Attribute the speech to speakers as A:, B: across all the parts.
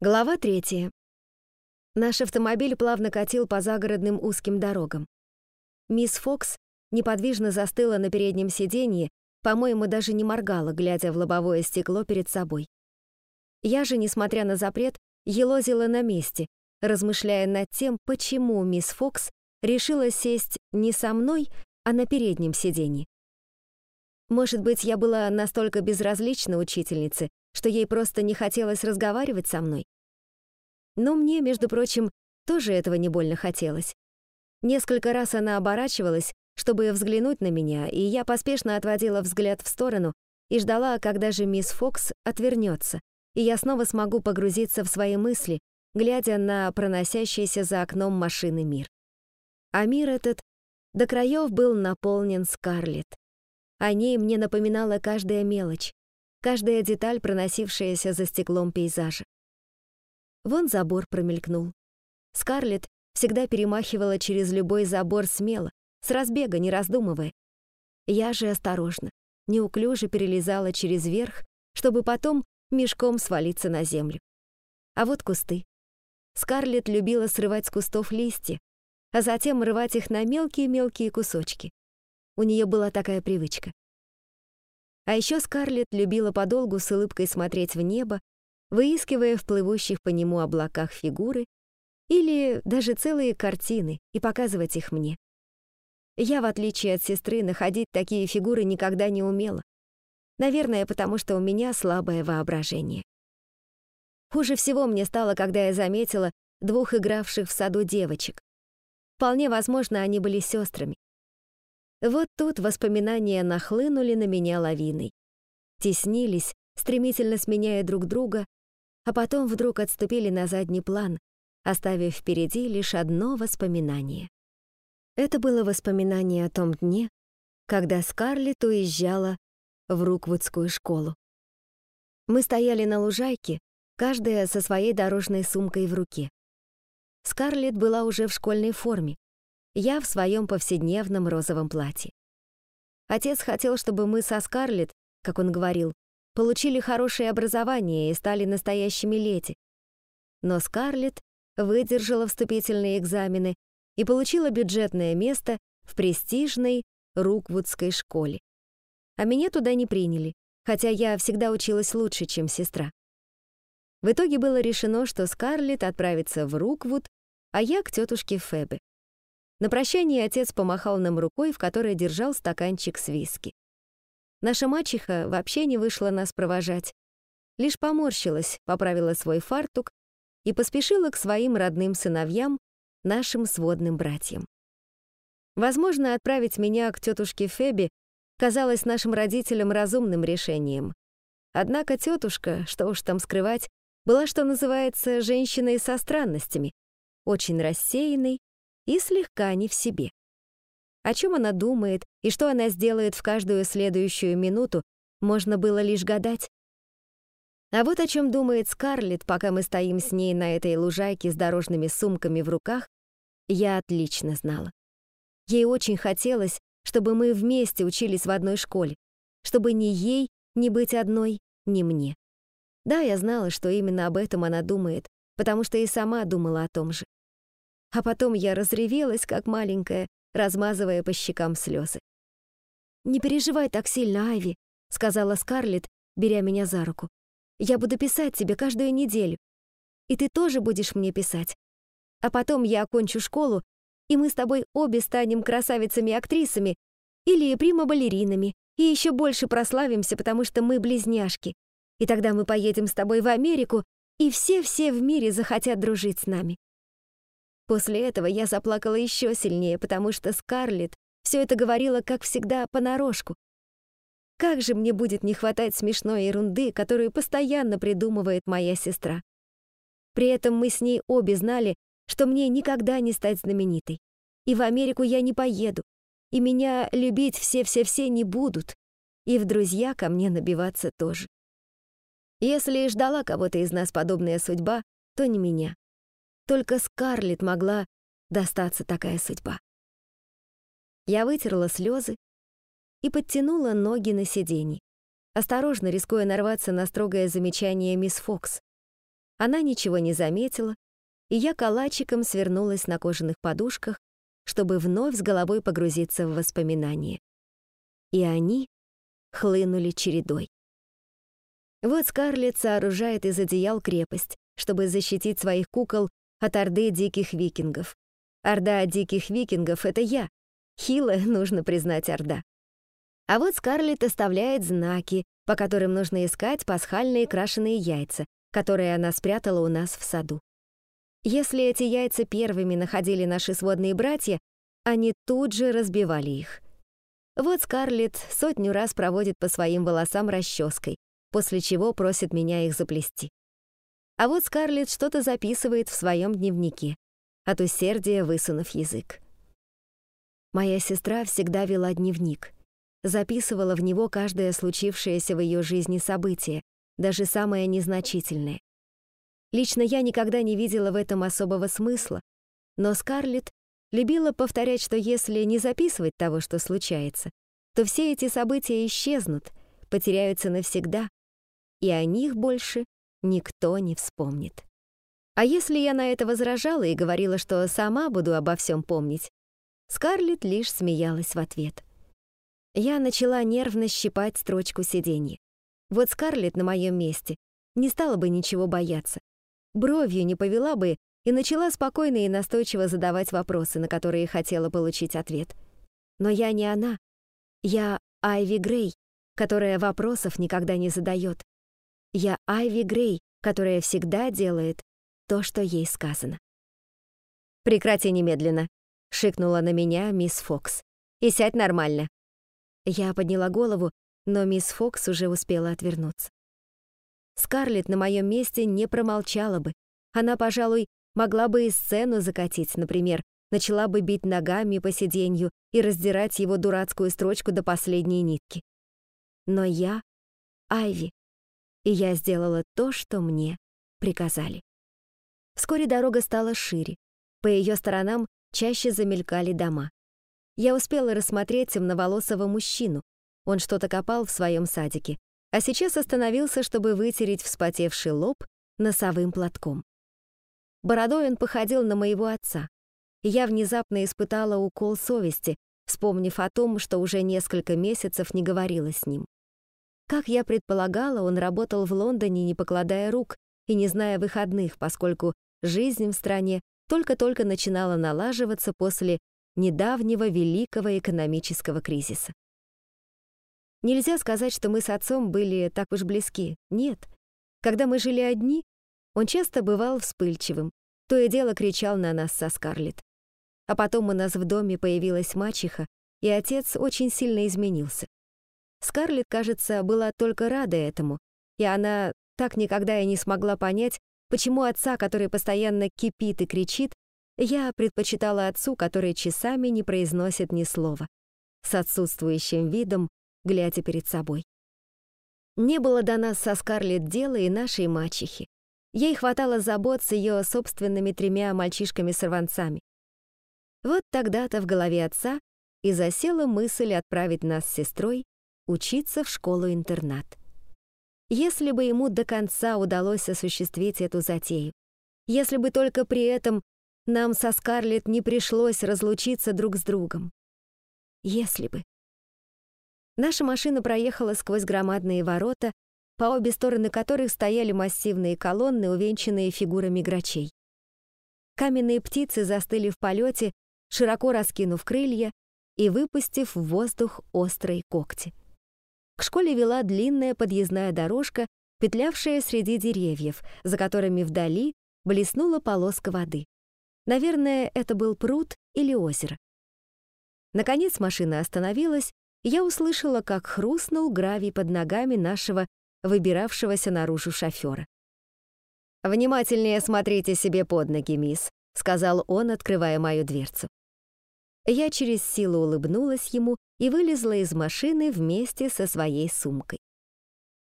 A: Глава третья. Наш автомобиль плавно катил по загородным узким дорогам. Мисс Фокс неподвижно застыла на переднем сиденье, по-моему, даже не моргала, глядя в лобовое стекло перед собой. Я же, несмотря на запрет, елозила на месте, размышляя над тем, почему мисс Фокс решила сесть не со мной, а на переднем сиденье. Может быть, я была настолько безразлична учительнице, что ей просто не хотелось разговаривать со мной. Но мне, между прочим, тоже этого не больно хотелось. Несколько раз она оборачивалась, чтобы взглянуть на меня, и я поспешно отводила взгляд в сторону и ждала, когда же мисс Фокс отвернется, и я снова смогу погрузиться в свои мысли, глядя на проносящийся за окном машины мир. А мир этот до краев был наполнен Скарлетт. О ней мне напоминала каждая мелочь, каждая деталь, проносившаяся за стеклом пейзажа. Вон забор промелькнул. Скарлетт всегда перемахивала через любой забор смело, с разбега, не раздумывая. Я же осторожно, неуклюже перелезала через верх, чтобы потом мешком свалиться на землю. А вот кусты. Скарлетт любила срывать с кустов листья, а затем рвать их на мелкие-мелкие кусочки. У нее была такая привычка. А еще Скарлетт любила подолгу с улыбкой смотреть в небо, выискивая в плывущих по нему облаках фигуры или даже целые картины и показывать их мне. Я, в отличие от сестры, находить такие фигуры никогда не умела. Наверное, потому что у меня слабое воображение. Хуже всего мне стало, когда я заметила двух игравших в саду девочек. Вполне возможно, они были сестрами. Вот тут воспоминания нахлынули на меня лавиной. Теснились, стремительно сменяя друг друга, а потом вдруг отступили на задний план, оставив впереди лишь одно воспоминание. Это было воспоминание о том дне, когда Скарлетт уезжала в Руквудскую школу. Мы стояли на лужайке, каждая со своей дорожной сумкой в руке. Скарлетт была уже в школьной форме, я в своем повседневном розовом платье. Отец хотел, чтобы мы со Скарлетт, как он говорил, получили хорошее образование и стали настоящими леди. Но Скарлетт выдержала вступительные экзамены и получила бюджетное место в престижной Руквудской школе. А меня туда не приняли, хотя я всегда училась лучше, чем сестра. В итоге было решено, что Скарлетт отправится в Руквуд, а я к тетушке Фебе. На прощание отец помахал нам рукой, в которой держал стаканчик с виски. Наша мачеха вообще не вышла нас провожать. Лишь поморщилась, поправила свой фартук и поспешила к своим родным сыновьям, нашим сводным братьям. Возможно, отправить меня к тетушке Феби казалось нашим родителям разумным решением. Однако тетушка, что уж там скрывать, была, что называется, женщиной со странностями, очень рассеянной и слегка не в себе. О чем она думает и что она сделает в каждую следующую минуту, можно было лишь гадать. А вот о чем думает Скарлетт, пока мы стоим с ней на этой лужайке с дорожными сумками в руках, я отлично знала. Ей очень хотелось, чтобы мы вместе учились в одной школе, чтобы ни ей не быть одной, ни мне. Да, я знала, что именно об этом она думает, потому что и сама думала о том же. А потом я разревелась, как маленькая, размазывая по щекам слезы. «Не переживай так сильно, Айви», — сказала Скарлетт, беря меня за руку. «Я буду писать тебе каждую неделю. И ты тоже будешь мне писать. А потом я окончу школу, и мы с тобой обе станем красавицами-актрисами или прима-балеринами, и еще больше прославимся, потому что мы близняшки. И тогда мы поедем с тобой в Америку, и все-все в мире захотят дружить с нами. После этого я заплакала еще сильнее, потому что Скарлетт все это говорила, как всегда, понарошку. Как же мне будет не хватать смешной ерунды, которую постоянно придумывает моя сестра. При этом мы с ней обе знали, что мне никогда не стать знаменитой. И в Америку я не поеду. И меня любить все-все-все не будут. И в друзья ко мне набиваться тоже. Если и ждала кого-то из нас подобная судьба, то не меня. Только Скарлетт могла достаться такая судьба. Я вытерла слезы и подтянула ноги на сиденье, осторожно рискуя нарваться на строгое замечание мисс Фокс. Она ничего не заметила, и я калачиком свернулась на кожаных подушках, чтобы вновь с головой погрузиться в воспоминания. И они хлынули чередой. Вот Скарлетт сооружает из одеял крепость, чтобы защитить своих кукол от орды диких викингов. Орда диких викингов — это я. Хила, нужно признать, орда. А вот Скарлетт оставляет знаки, по которым нужно искать пасхальные крашеные яйца, которые она спрятала у нас в саду. Если эти яйца первыми находили наши сводные братья, они тут же разбивали их. Вот Скарлетт сотню раз проводит по своим волосам расческой, после чего просит меня их заплести. А вот Скарлетт что-то записывает в своем дневнике, от усердия высунув язык. Моя сестра всегда вела дневник, записывала в него каждое случившееся в ее жизни событие, даже самое незначительное. Лично я никогда не видела в этом особого смысла, но Скарлетт любила повторять, что если не записывать того, что случается, то все эти события исчезнут, потеряются навсегда, и о них больше никто не вспомнит. А если я на это возражала и говорила, что сама буду обо всем помнить, Скарлетт лишь смеялась в ответ. Я начала нервно щипать строчку сиденья. Вот Скарлетт на моем месте не стала бы ничего бояться. Бровью не повела бы и начала спокойно и настойчиво задавать вопросы, на которые хотела получить ответ. Но я не она. Я Айви Грей, которая вопросов никогда не задает. Я Айви Грей, которая всегда делает то, что ей сказано. «Прекрати немедленно», — шикнула на меня мисс Фокс. «И сядь нормально». Я подняла голову, но мисс Фокс уже успела отвернуться. Скарлетт на моем месте не промолчала бы. Она, пожалуй, могла бы и сцену закатить, например, начала бы бить ногами по сиденью и раздирать его дурацкую строчку до последней нитки. Но я — Айви, и я сделала то, что мне приказали. Вскоре дорога стала шире. По ее сторонам чаще замелькали дома. Я успела рассмотреть темноволосого мужчину. Он что-то копал в своем садике, а сейчас остановился, чтобы вытереть вспотевший лоб носовым платком. Бородой он походил на моего отца. я внезапно испытала укол совести, вспомнив о том, что уже несколько месяцев не говорила с ним. Как я предполагала, он работал в Лондоне, не покладая рук и не зная выходных, поскольку жизнь в стране только-только начинала налаживаться после недавнего великого экономического кризиса. Нельзя сказать, что мы с отцом были так уж близки. Нет. Когда мы жили одни, он часто бывал вспыльчивым, то и дело кричал на нас со Скарлетт. А потом у нас в доме появилась мачеха, и отец очень сильно изменился. Скарлетт, кажется, была только рада этому, и она так никогда и не смогла понять, почему отца, который постоянно кипит и кричит, я предпочитала отцу, который часами не произносит ни слова, с отсутствующим видом, глядя перед собой. Не было до нас со Скарлетт дела и нашей мачехи. Ей хватало забот с ее собственными тремя мальчишками-сорванцами. Вот тогда-то в голове отца и засела мысль отправить нас с сестрой учиться в школу-интернат. Если бы ему до конца удалось осуществить эту затею, если бы только при этом нам со Скарлетт не пришлось разлучиться друг с другом. Если бы. Наша машина проехала сквозь громадные ворота, по обе стороны которых стояли массивные колонны, увенчанные фигурами грачей. Каменные птицы застыли в полете, широко раскинув крылья и выпустив в воздух острые когти. К школе вела длинная подъездная дорожка, петлявшая среди деревьев, за которыми вдали блеснула полоска воды. Наверное, это был пруд или озеро. Наконец машина остановилась, и я услышала, как хрустнул гравий под ногами нашего выбиравшегося наружу шофера. «Внимательнее смотрите себе под ноги, мисс», — сказал он, открывая мою дверцу. Я через силу улыбнулась ему и вылезла из машины вместе со своей сумкой.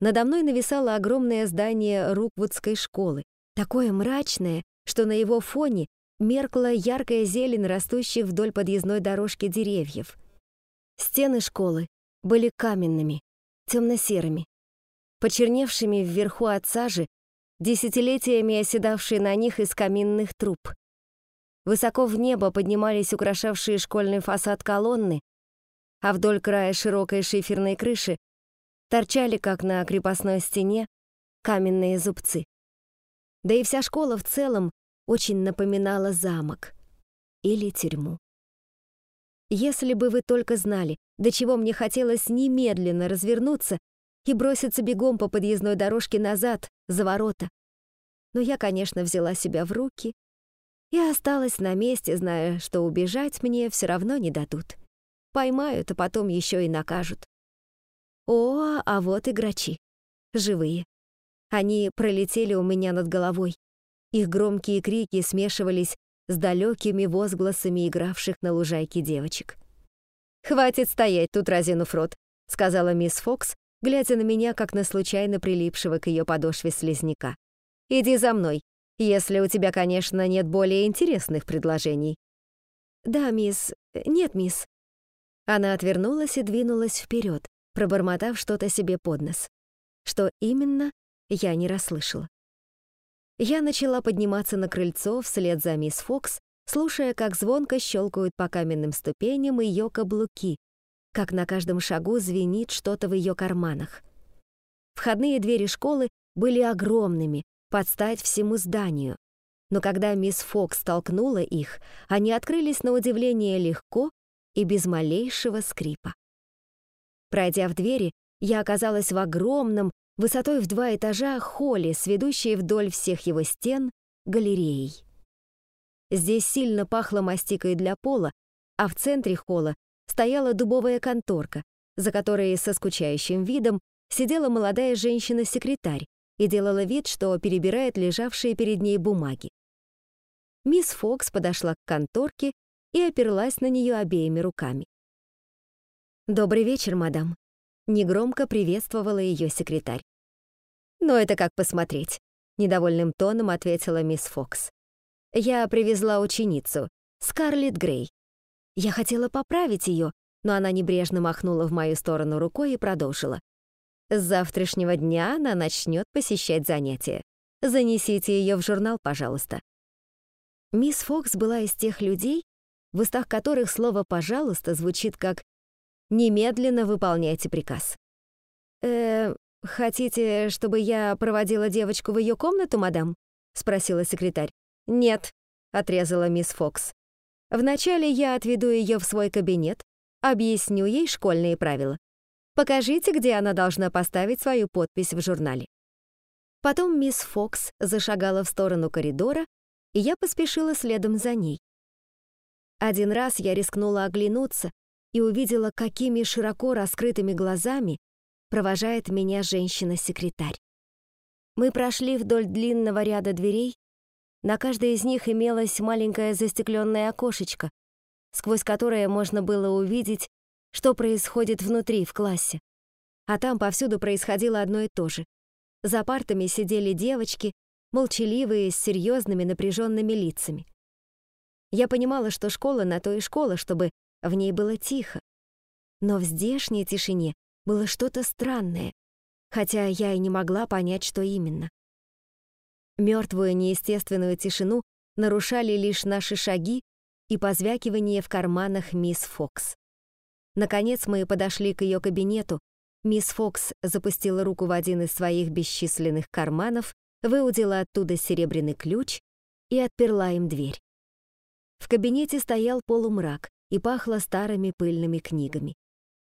A: Надо мной нависало огромное здание Руквудской школы, такое мрачное, что на его фоне меркла яркая зелень растущих вдоль подъездной дорожки деревьев. Стены школы были каменными, темно-серыми, почерневшими вверху от сажи десятилетиями оседавший на них из каминных труб. Высоко в небо поднимались украшавшие школьный фасад колонны, а вдоль края широкой шиферной крыши торчали, как на крепостной стене, каменные зубцы. Да и вся школа в целом очень напоминала замок или тюрьму. Если бы вы только знали, до чего мне хотелось немедленно развернуться и броситься бегом по подъездной дорожке назад, за ворота. Но я, конечно, взяла себя в руки и осталась на месте, зная, что убежать мне все равно не дадут. Поймают, а потом еще и накажут. О, а вот и грачи. Живые. Они пролетели у меня над головой. Их громкие крики смешивались с далекими возгласами игравших на лужайке девочек. «Хватит стоять тут, разинув рот», — сказала мисс Фокс, глядя на меня, как на случайно прилипшего к ее подошве слизняка. «Иди за мной, если у тебя, конечно, нет более интересных предложений». «Да, мисс... Нет, мисс». Она отвернулась и двинулась вперед, пробормотав что-то себе под нос. Что именно, я не расслышала. Я начала подниматься на крыльцо вслед за мисс Фокс, слушая, как звонко щелкают по каменным ступеням ее каблуки, как на каждом шагу звенит что-то в ее карманах. Входные двери школы были огромными, под стать всему зданию. Но когда мисс Фокс толкнула их, они открылись на удивление легко и без малейшего скрипа. Пройдя в двери, я оказалась в огромном, высотой в два этажа холле с ведущей вдоль всех его стен галереей. Здесь сильно пахло мастикой для пола, а в центре холла стояла дубовая конторка, за которой со скучающим видом сидела молодая женщина-секретарь и делала вид, что перебирает лежавшие перед ней бумаги. Мисс Фокс подошла к конторке и оперлась на нее обеими руками. «Добрый вечер, мадам», Негромко приветствовала ее секретарь. «Но это как посмотреть», — недовольным тоном ответила мисс Фокс. «Я привезла ученицу, Скарлетт Грей. Я хотела поправить ее, но она небрежно махнула в мою сторону рукой и продолжила. С завтрашнего дня она начнет посещать занятия. Занесите ее в журнал, пожалуйста». Мисс Фокс была из тех людей, в устах которых слово «пожалуйста» звучит как Немедленно выполняйте приказ. Э, хотите, чтобы я проводила девочку в ее комнату, мадам? спросила секретарь. Нет, отрезала мисс Фокс. Вначале я отведу ее в свой кабинет, объясню ей школьные правила. Покажите, где она должна поставить свою подпись в журнале. Потом мисс Фокс зашагала в сторону коридора, и я поспешила следом за ней. Один раз я рискнула оглянуться, и увидела, какими широко раскрытыми глазами провожает меня женщина-секретарь. Мы прошли вдоль длинного ряда дверей, на каждой из них имелось маленькое застекленное окошечко, сквозь которое можно было увидеть, что происходит внутри в классе. А там повсюду происходило одно и то же. За партами сидели девочки, молчаливые, с серьезными напряженными лицами. Я понимала, что школа на то и школа, чтобы в ней было тихо. Но в здешней тишине было что-то странное, хотя я и не могла понять, что именно. Мертвую неестественную тишину нарушали лишь наши шаги и позвякивание в карманах мисс Фокс. Наконец мы подошли к ее кабинету. Мисс Фокс запустила руку в один из своих бесчисленных карманов, выудила оттуда серебряный ключ и отперла им дверь. В кабинете стоял полумрак, и пахло старыми пыльными книгами.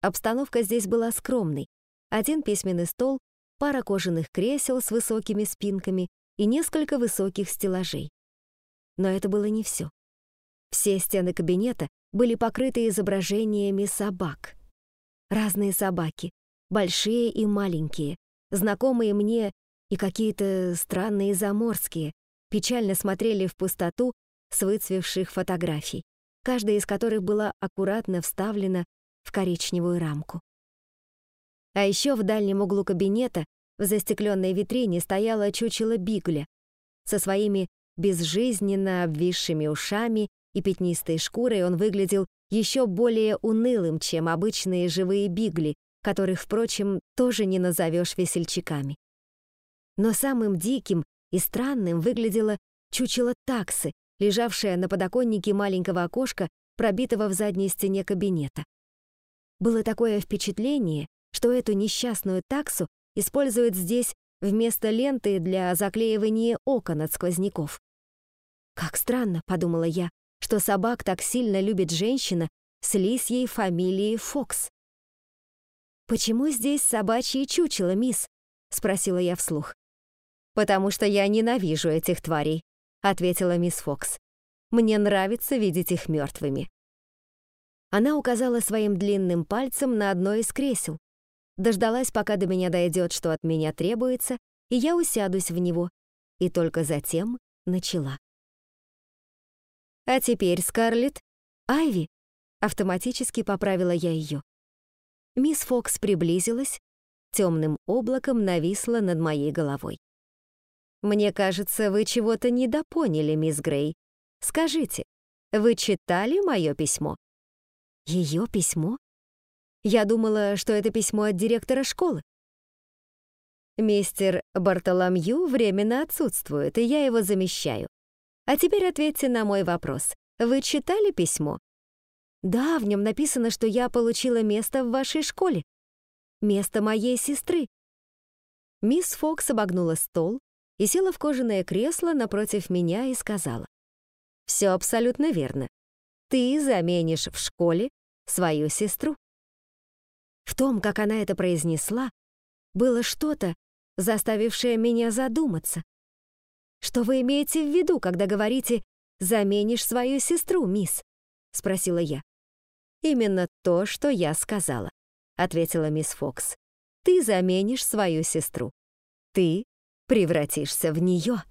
A: Обстановка здесь была скромной. Один письменный стол, пара кожаных кресел с высокими спинками и несколько высоких стеллажей. Но это было не все. Все стены кабинета были покрыты изображениями собак. Разные собаки, большие и маленькие, знакомые мне и какие-то странные заморские, печально смотрели в пустоту с выцвевших фотографий каждая из которых была аккуратно вставлена в коричневую рамку. А еще в дальнем углу кабинета в застекленной витрине стояла чучело Бигля со своими безжизненно обвисшими ушами и пятнистой шкурой он выглядел еще более унылым, чем обычные живые бигли, которых, впрочем, тоже не назовешь весельчаками. Но самым диким и странным выглядело чучело таксы, лежавшее на подоконнике маленького окошка, пробитого в задней стене кабинета. Было такое впечатление, что эту несчастную таксу используют здесь вместо ленты для заклеивания окон от сквозняков. «Как странно», — подумала я, что собак так сильно любит женщина с лисьей фамилией Фокс. «Почему здесь собачье чучело, мисс?» — спросила я вслух. «Потому что я ненавижу этих тварей», — ответила мисс Фокс. «Мне нравится видеть их мертвыми». Она указала своим длинным пальцем на одно из кресел, дождалась, пока до меня дойдет, что от меня требуется, и я усядусь в него, и только затем начала. А теперь, Скарлетт, Айви, автоматически поправила я ее. Мисс Фокс приблизилась, темным облаком нависла над моей головой. «Мне кажется, вы чего-то недопоняли, мисс Грей. Скажите, вы читали мое письмо?» Ее письмо? Я думала, что это письмо от директора школы. Мистер Бартоломью временно отсутствует, и я его замещаю. А теперь ответьте на мой вопрос. Вы читали письмо? Да, в нем написано, что я получила место в вашей школе. Место моей сестры. Мисс Фокс обогнула стол и села в кожаное кресло напротив меня и сказала. «Все абсолютно верно. Ты заменишь в школе свою сестру». В том, как она это произнесла, было что-то, заставившее меня задуматься. «Что вы имеете в виду, когда говорите «заменишь свою сестру, мисс»?» — спросила я. «Именно то, что я сказала», — ответила мисс Фокс. «Ты заменишь свою сестру. Ты превратишься в нее».